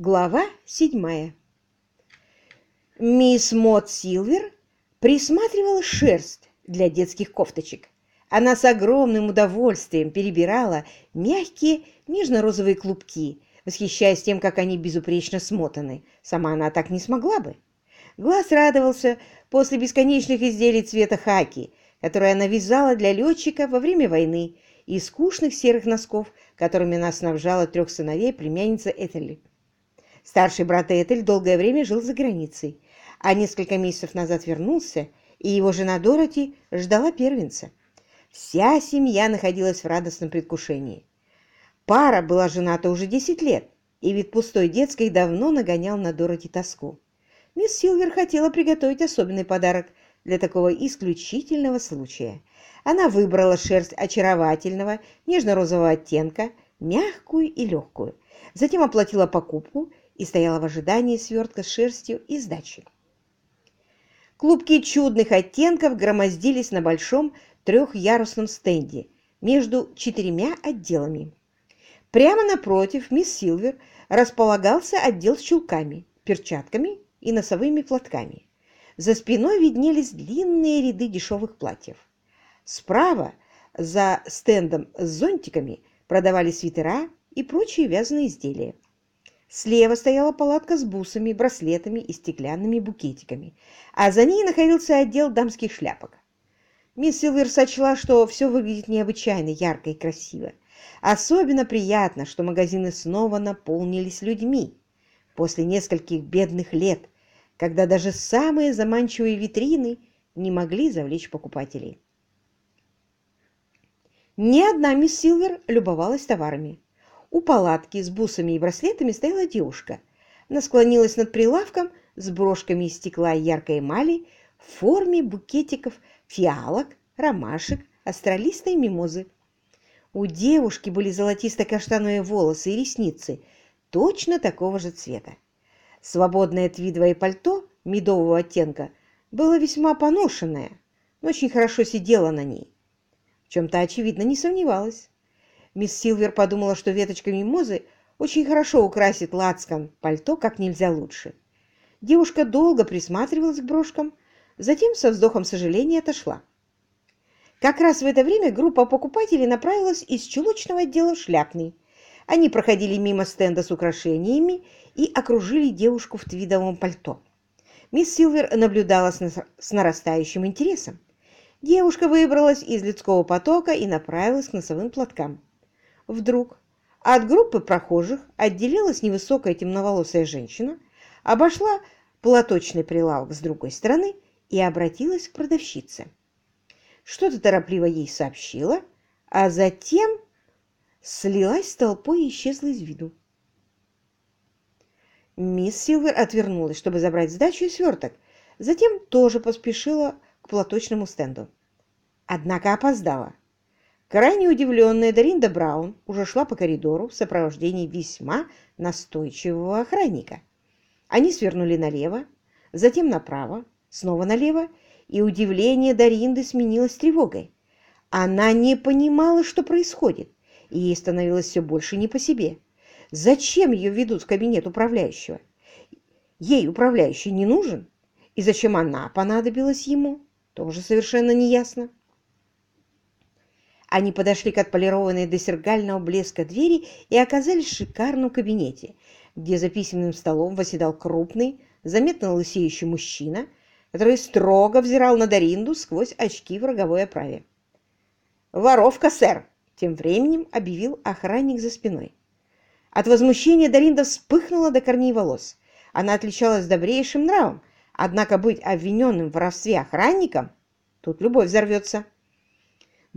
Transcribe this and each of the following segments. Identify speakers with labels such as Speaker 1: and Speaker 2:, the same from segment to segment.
Speaker 1: Глава седьмая. Мисс Мот Силвер присматривала шерсть для детских кофточек. Она с огромным удовольствием перебирала мягкие нежно-розовые клубки, восхищаясь тем, как они безупречно смотаны. Сама она так не смогла бы. Глаз радовался после бесконечных изделий цвета хаки, которые она вязала для летчика во время войны, и скучных серых носков, которыми она снабжала трех сыновей племянницы Этели. Старший брат Этель долгое время жил за границей, а несколько месяцев назад вернулся, и его жена Дороти ждала первенца. Вся семья находилась в радостном предвкушении. Пара была жената уже 10 лет, и вид пустой детской давно нагонял на Дороти тоску. Мисс Силвер хотела приготовить особенный подарок для такого исключительного случая. Она выбрала шерсть очаровательного нежно-розового оттенка, мягкую и легкую. Затем оплатила покупку и стояла в ожидании свертка с шерстью и сдачи. Клубки чудных оттенков громоздились на большом трехъярусном стенде между четырьмя отделами. Прямо напротив мисс Силвер располагался отдел с чулками, перчатками и носовыми платками. За спиной виднелись длинные ряды дешевых платьев. Справа, за стендом с зонтиками, продавали свитера и прочие вязаные изделия. Слева стояла палатка с бусами, браслетами и стеклянными букетиками, а за ней находился отдел дамских шляпок. Мисс Силвер сочла, что все выглядит необычайно ярко и красиво. Особенно приятно, что магазины снова наполнились людьми. После нескольких бедных лет, когда даже самые заманчивые витрины не могли завлечь покупателей. Ни одна мисс Силвер любовалась товарами. У палатки с бусами и браслетами стояла девушка. Она склонилась над прилавком с брошками из стекла и яркой эмали в форме букетиков фиалок, ромашек, астролиста мимозы. У девушки были золотисто-каштановые волосы и ресницы точно такого же цвета. Свободное твидовое пальто медового оттенка было весьма поношенное, но очень хорошо сидело на ней. В чем-то, очевидно, не сомневалась. Мисс Силвер подумала, что веточка мимозы очень хорошо украсит лацкан пальто как нельзя лучше. Девушка долго присматривалась к брошкам, затем со вздохом сожаления отошла. Как раз в это время группа покупателей направилась из чулочного отдела в шляпный. Они проходили мимо стенда с украшениями и окружили девушку в твидовом пальто. Мисс Силвер наблюдала с нарастающим интересом. Девушка выбралась из людского потока и направилась к носовым платкам. Вдруг от группы прохожих отделилась невысокая темноволосая женщина, обошла платочный прилавок с другой стороны и обратилась к продавщице. Что-то торопливо ей сообщила, а затем слилась с толпой и исчезла из виду. Мисс Силвер отвернулась, чтобы забрать сдачу и сверток, затем тоже поспешила к платочному стенду. Однако опоздала. Крайне удивленная Даринда Браун уже шла по коридору в сопровождении весьма настойчивого охранника. Они свернули налево, затем направо, снова налево, и удивление Даринды сменилось тревогой. Она не понимала, что происходит, и ей становилось все больше не по себе. Зачем ее ведут в кабинет управляющего? Ей управляющий не нужен? И зачем она понадобилась ему? Тоже совершенно неясно. Они подошли к отполированной до сергального блеска двери и оказались в шикарном кабинете, где за письменным столом восседал крупный, заметно лысеющий мужчина, который строго взирал на Даринду сквозь очки в роговой оправе. «Воровка, сэр!» — тем временем объявил охранник за спиной. От возмущения Даринда вспыхнула до корней волос. Она отличалась добрейшим нравом, однако быть обвиненным в воровстве охранником — тут любовь взорвется.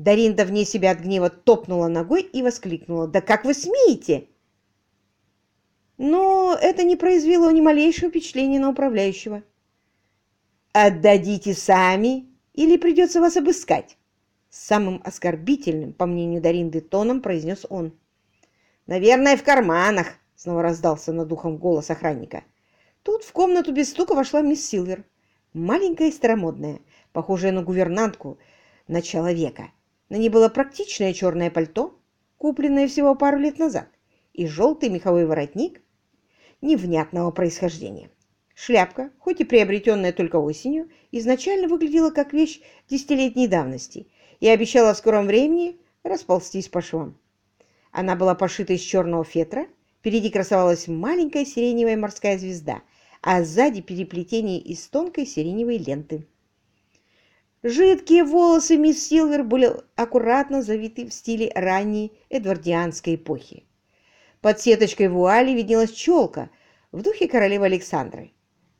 Speaker 1: Даринда вне себя от гнева топнула ногой и воскликнула. «Да как вы смеете?» Но это не произвело ни малейшего впечатления на управляющего. «Отдадите сами или придется вас обыскать?» Самым оскорбительным, по мнению Даринды, тоном произнес он. «Наверное, в карманах!» — снова раздался над ухом голос охранника. Тут в комнату без стука вошла мисс Силвер, маленькая и старомодная, похожая на гувернантку начала века. На ней было практичное черное пальто, купленное всего пару лет назад, и желтый меховой воротник. невнятного происхождения. Шляпка, хоть и приобретенная только осенью, изначально выглядела как вещь десятилетней давности и обещала в скором времени расползтись по швам. Она была пошита из черного фетра, впереди красовалась маленькая сиреневая морская звезда, а сзади переплетение из тонкой сиреневой ленты. Жидкие волосы мисс Силвер были аккуратно завиты в стиле ранней эдвардианской эпохи. Под сеточкой вуали виднелась челка в духе королевы Александры.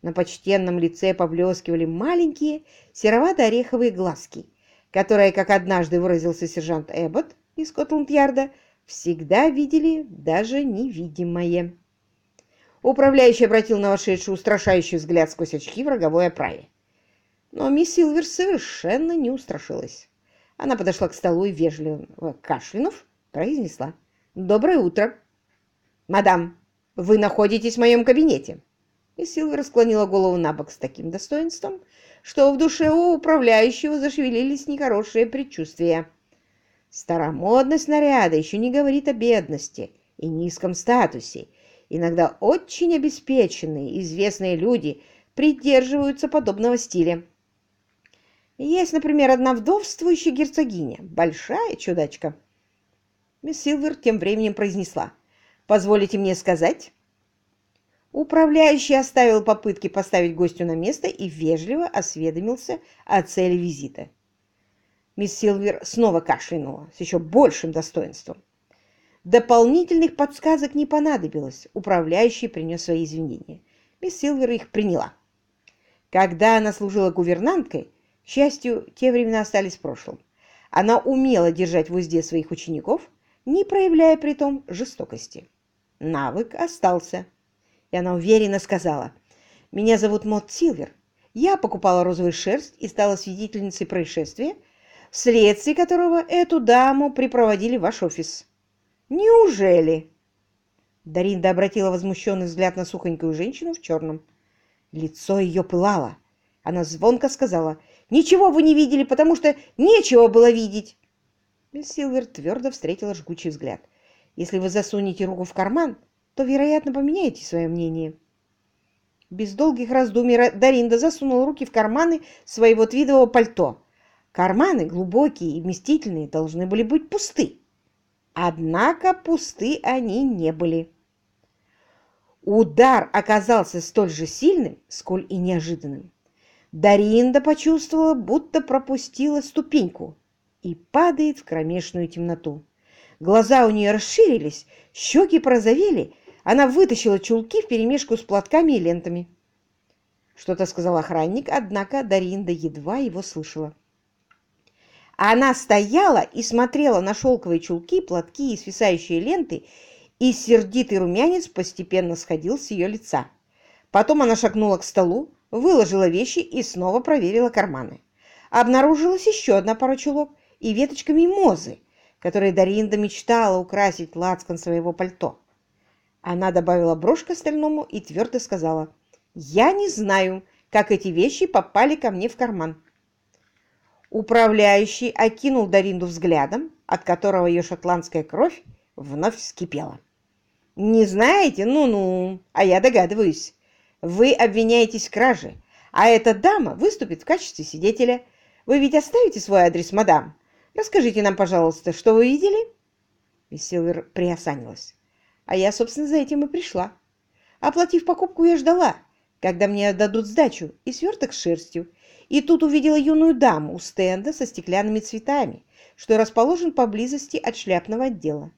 Speaker 1: На почтенном лице поблескивали маленькие серовато-ореховые глазки, которые, как однажды выразился сержант Эббот из Скотланд-Ярда, всегда видели даже невидимое. Управляющий обратил на вошедшую устрашающий взгляд сквозь очки в роговой оправе. Но мисс Силвер совершенно не устрашилась. Она подошла к столу и, вежливо кашлянув, произнесла. «Доброе утро!» «Мадам, вы находитесь в моем кабинете!» И Силвер склонила голову на бок с таким достоинством, что в душе у управляющего зашевелились нехорошие предчувствия. Старомодность наряда еще не говорит о бедности и низком статусе. Иногда очень обеспеченные, известные люди придерживаются подобного стиля. Есть, например, одна вдовствующая герцогиня, большая чудачка. Мисс Силвер тем временем произнесла. «Позволите мне сказать?» Управляющий оставил попытки поставить гостю на место и вежливо осведомился о цели визита. Мисс Силвер снова кашлянула с еще большим достоинством. Дополнительных подсказок не понадобилось. Управляющий принес свои извинения. Мисс Силвер их приняла. Когда она служила гувернанткой, счастью, те времена остались в прошлом. Она умела держать в узде своих учеников, не проявляя при том жестокости. Навык остался. И она уверенно сказала, «Меня зовут Мот Силвер. Я покупала розовую шерсть и стала свидетельницей происшествия, вследствие которого эту даму припроводили в ваш офис». «Неужели?» Даринда обратила возмущенный взгляд на сухонькую женщину в черном. Лицо ее пылало. Она звонко сказала, Ничего вы не видели, потому что нечего было видеть. Мисс Силвер твердо встретила жгучий взгляд. Если вы засунете руку в карман, то, вероятно, поменяете свое мнение. Без долгих раздумий Даринда засунула руки в карманы своего твидового пальто. Карманы, глубокие и вместительные, должны были быть пусты. Однако пусты они не были. Удар оказался столь же сильным, сколь и неожиданным. Даринда почувствовала, будто пропустила ступеньку и падает в кромешную темноту. Глаза у нее расширились, щеки прозовели, она вытащила чулки вперемешку с платками и лентами. Что-то сказал охранник, однако Даринда едва его слышала. Она стояла и смотрела на шелковые чулки, платки и свисающие ленты, и сердитый румянец постепенно сходил с ее лица. Потом она шагнула к столу, выложила вещи и снова проверила карманы. Обнаружилась еще одна пара чулок и веточка мимозы, которые Даринда мечтала украсить лацкан своего пальто. Она добавила брошь к остальному и твердо сказала, «Я не знаю, как эти вещи попали ко мне в карман». Управляющий окинул Даринду взглядом, от которого ее шотландская кровь вновь вскипела. «Не знаете? Ну-ну, а я догадываюсь. Вы обвиняетесь в краже, а эта дама выступит в качестве свидетеля. Вы ведь оставите свой адрес, мадам? Расскажите нам, пожалуйста, что вы видели?» Мисс Силвер приосанилась. «А я, собственно, за этим и пришла. Оплатив покупку, я ждала, когда мне отдадут сдачу и сверток с шерстью. И тут увидела юную даму у стенда со стеклянными цветами, что расположен поблизости от шляпного отдела.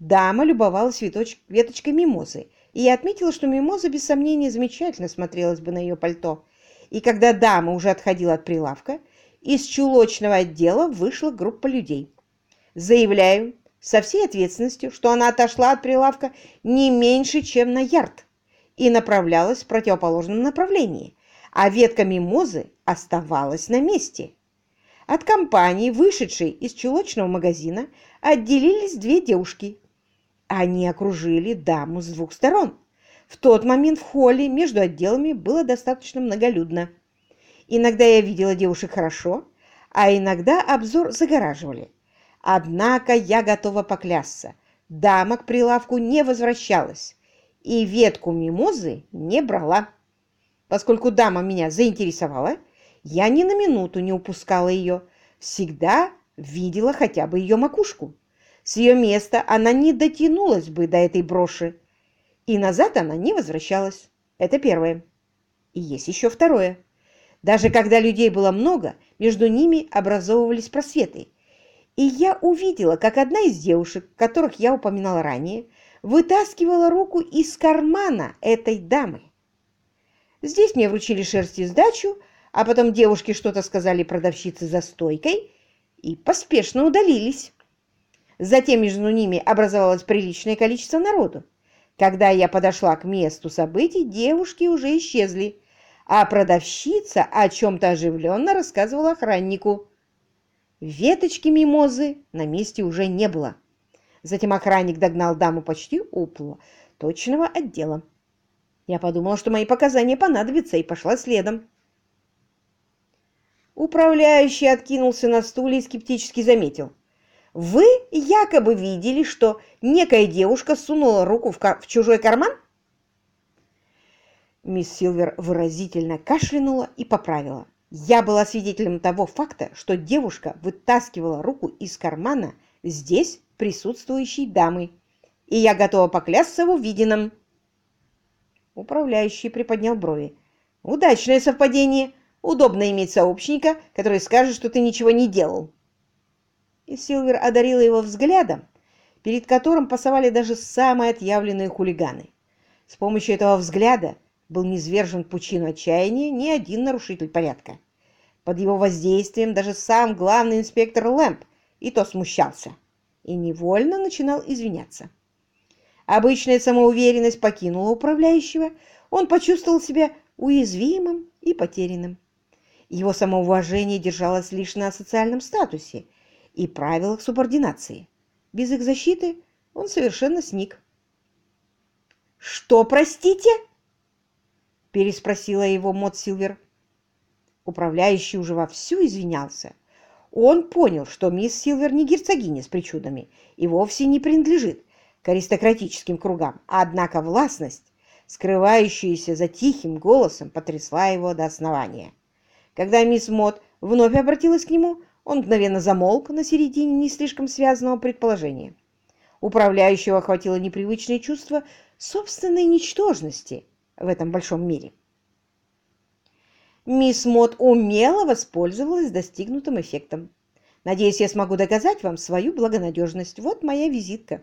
Speaker 1: Дама любовалась веточкой мимозы и я отметила, что мимоза без сомнения замечательно смотрелась бы на ее пальто. И когда дама уже отходила от прилавка, из чулочного отдела вышла группа людей. Заявляю со всей ответственностью, что она отошла от прилавка не меньше, чем на ярд и направлялась в противоположном направлении, а ветка мимозы оставалась на месте. От компании, вышедшей из чулочного магазина, отделились две девушки они окружили даму с двух сторон. В тот момент в холле между отделами было достаточно многолюдно. Иногда я видела девушек хорошо, а иногда обзор загораживали. Однако я готова поклясться, дама к прилавку не возвращалась, и ветку мимозы не брала. Поскольку дама меня заинтересовала, я ни на минуту не упускала ее, всегда видела хотя бы ее макушку. С ее места она не дотянулась бы до этой броши, и назад она не возвращалась. Это первое. И есть еще второе. Даже когда людей было много, между ними образовывались просветы. И я увидела, как одна из девушек, которых я упоминала ранее, вытаскивала руку из кармана этой дамы. Здесь мне вручили шерсть и сдачу, а потом девушки что-то сказали продавщице за стойкой и поспешно удалились. Затем между ними образовалось приличное количество народу. Когда я подошла к месту событий, девушки уже исчезли, а продавщица о чем-то оживленно рассказывала охраннику. Веточки мимозы на месте уже не было. Затем охранник догнал даму почти у точного отдела. Я подумала, что мои показания понадобятся, и пошла следом. Управляющий откинулся на стуле и скептически заметил. «Вы якобы видели, что некая девушка сунула руку в, в чужой карман?» Мисс Силвер выразительно кашлянула и поправила. «Я была свидетелем того факта, что девушка вытаскивала руку из кармана здесь присутствующей дамы, и я готова поклясться в увиденном». Управляющий приподнял брови. «Удачное совпадение. Удобно иметь сообщника, который скажет, что ты ничего не делал». И Силвер одарила его взглядом, перед которым пасовали даже самые отъявленные хулиганы. С помощью этого взгляда был низвержен пучину отчаяния ни один нарушитель порядка. Под его воздействием даже сам главный инспектор Лэмп и то смущался и невольно начинал извиняться. Обычная самоуверенность покинула управляющего, он почувствовал себя уязвимым и потерянным. Его самоуважение держалось лишь на социальном статусе и правилах субординации. Без их защиты он совершенно сник. «Что, простите?» – переспросила его Мот Силвер. Управляющий уже вовсю извинялся. Он понял, что мисс Силвер не герцогиня с причудами и вовсе не принадлежит к аристократическим кругам, однако властность, скрывающаяся за тихим голосом, потрясла его до основания. Когда мисс Мот вновь обратилась к нему, он мгновенно замолк на середине не слишком связанного предположения. Управляющего охватило непривычное чувство собственной ничтожности в этом большом мире. Мисс Мот умело воспользовалась достигнутым эффектом. Надеюсь, я смогу доказать вам свою благонадежность. Вот моя визитка.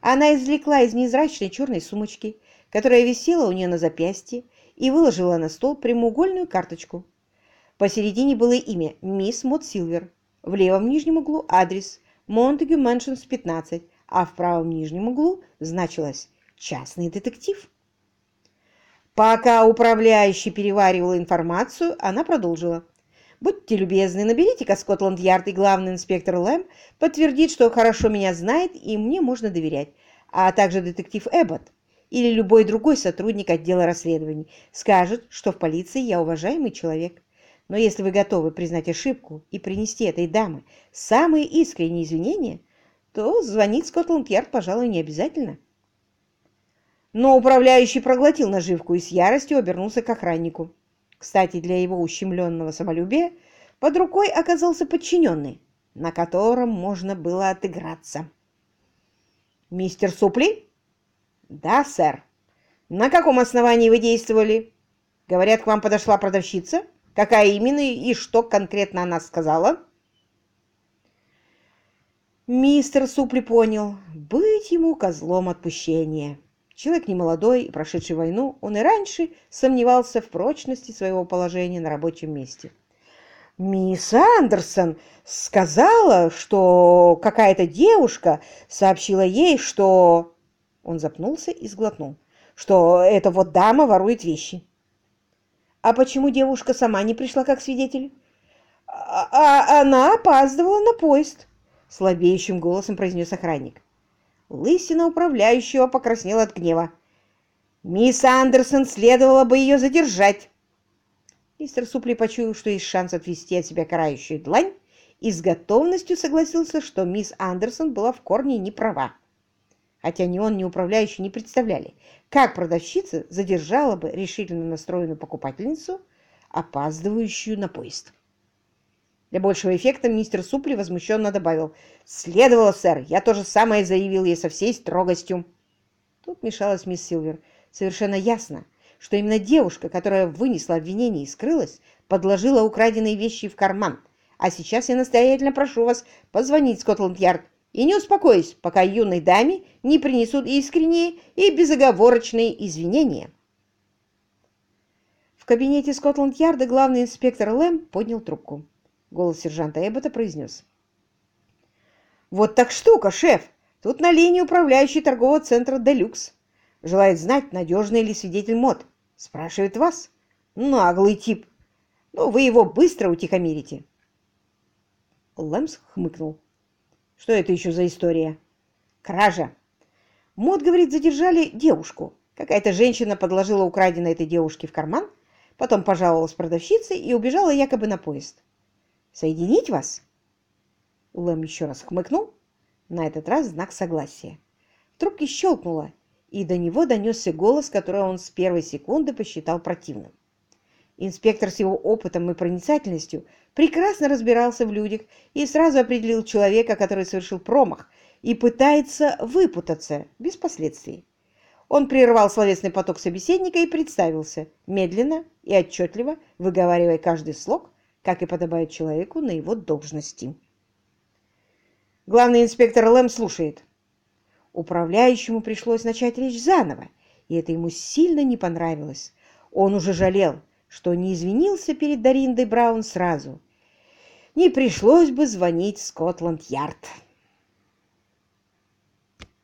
Speaker 1: Она извлекла из невзрачной черной сумочки, которая висела у нее на запястье, и выложила на стол прямоугольную карточку. Посередине было имя «Мисс Мод Сильвер», в левом нижнем углу адрес «Монтегю Мэншнс 15», а в правом нижнем углу значилось «Частный детектив». Пока управляющий переваривал информацию, она продолжила. Будьте любезны, наберите-ка Скотланд-Ярд, и главный инспектор Лэм подтвердит, что хорошо меня знает и мне можно доверять, а также детектив Эббот или любой другой сотрудник отдела расследований скажет, что в полиции я уважаемый человек. Но если вы готовы признать ошибку и принести этой даме самые искренние извинения, то звонить Скотланд-Ярд, пожалуй, не обязательно. Но управляющий проглотил наживку и с яростью обернулся к охраннику. Кстати, для его ущемленного самолюбия под рукой оказался подчиненный, на котором можно было отыграться. «Мистер Супли?» «Да, сэр». «На каком основании вы действовали?» «Говорят, к вам подошла продавщица. Какая именно и что конкретно она сказала?» Мистер Супли понял, быть ему козлом отпущения. Человек немолодой и прошедший войну, он и раньше сомневался в прочности своего положения на рабочем месте. «Мисс Андерсон сказала, что какая-то девушка сообщила ей, что...» Он запнулся и сглотнул. «Что эта вот дама ворует вещи». «А почему девушка сама не пришла как свидетель?» «А, а она опаздывала на поезд», — слабеющим голосом произнес охранник. Лысина управляющего покраснела от гнева. «Мисс Андерсон следовало бы ее задержать!» Мистер Супли почуял, что есть шанс отвести от себя карающую длань, и с готовностью согласился, что мисс Андерсон была в корне не права. Хотя ни он, ни управляющий не представляли, как продавщица задержала бы решительно настроенную покупательницу, опаздывающую на поезд. Для большего эффекта мистер Супли возмущенно добавил «Следовало, сэр, я тоже самое заявил ей со всей строгостью». Тут мешалась мисс Силвер. Совершенно ясно, что именно девушка, которая вынесла обвинение и скрылась, подложила украденные вещи в карман. А сейчас я настоятельно прошу вас позвонить в Скотланд-Ярд и не успокоюсь, пока юной даме не принесут искренние и безоговорочные извинения. В кабинете Скотланд-Ярда главный инспектор Лэм поднял трубку. Голос сержанта Эббота произнес. «Вот так штука, шеф! Тут на линии управляющий торгового центра «Делюкс». Желает знать, надежный ли свидетель мод. Спрашивает вас. Наглый тип. Ну, вы его быстро утихомирите». Лэмс хмыкнул. «Что это еще за история?» «Кража. Мод, говорит, задержали девушку. Какая-то женщина подложила украденное этой девушке в карман, потом пожаловалась продавщице и убежала якобы на поезд. Соединить вас?» Лэм еще раз хмыкнул, на этот раз знак согласия. В трубке щелкнуло, и до него донесся голос, который он с первой секунды посчитал противным. Инспектор с его опытом и проницательностью прекрасно разбирался в людях и сразу определил человека, который совершил промах и пытается выпутаться без последствий. Он прервал словесный поток собеседника и представился, медленно и отчетливо выговаривая каждый слог, как и подобает человеку на его должности. Главный инспектор Лэм слушает. Управляющему пришлось начать речь заново, и это ему сильно не понравилось. Он уже жалел, что не извинился перед Дариндой Браун сразу. Не пришлось бы звонить в Скотланд-Ярд.